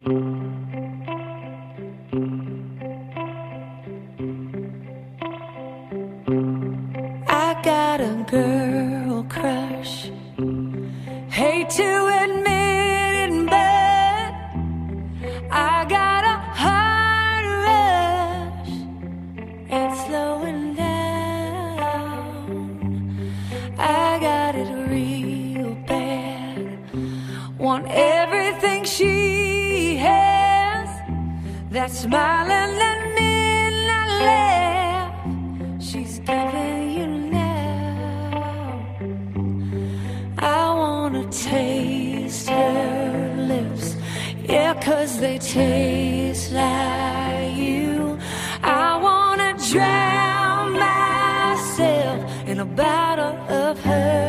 I got a girl crush. Hate to admit it, but I got a heart rush. It's slowing down. I got it real bad. Want everything she. That smiling that midnight laugh she's giving you now. I wanna taste her lips, yeah, cause they taste like you. I wanna drown myself in a bottle of her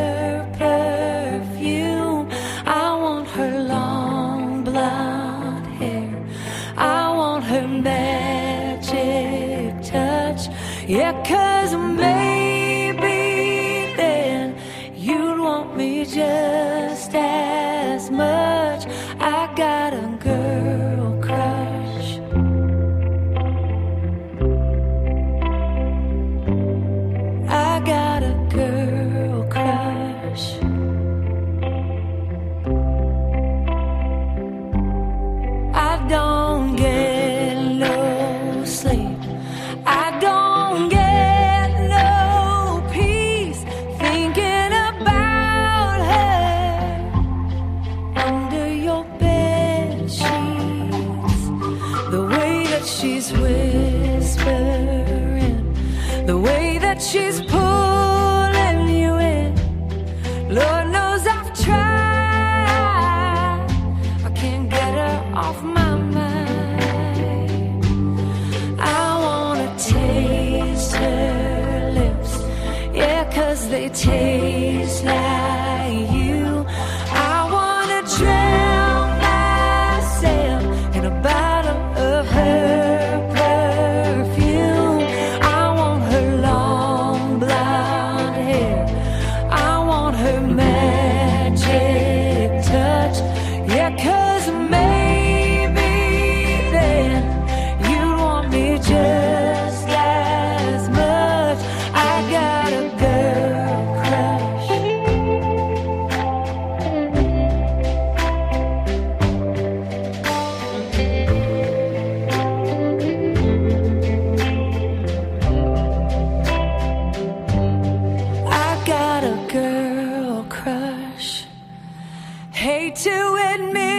Magic touch. Yeah, cause maybe then you'd want me just your bed sheets. The way that she's whispering, the way that she's pulling you in. Lord knows I've tried. I can't get her off my mind. I wanna taste her lips, yeah, cause they taste like Hate to admit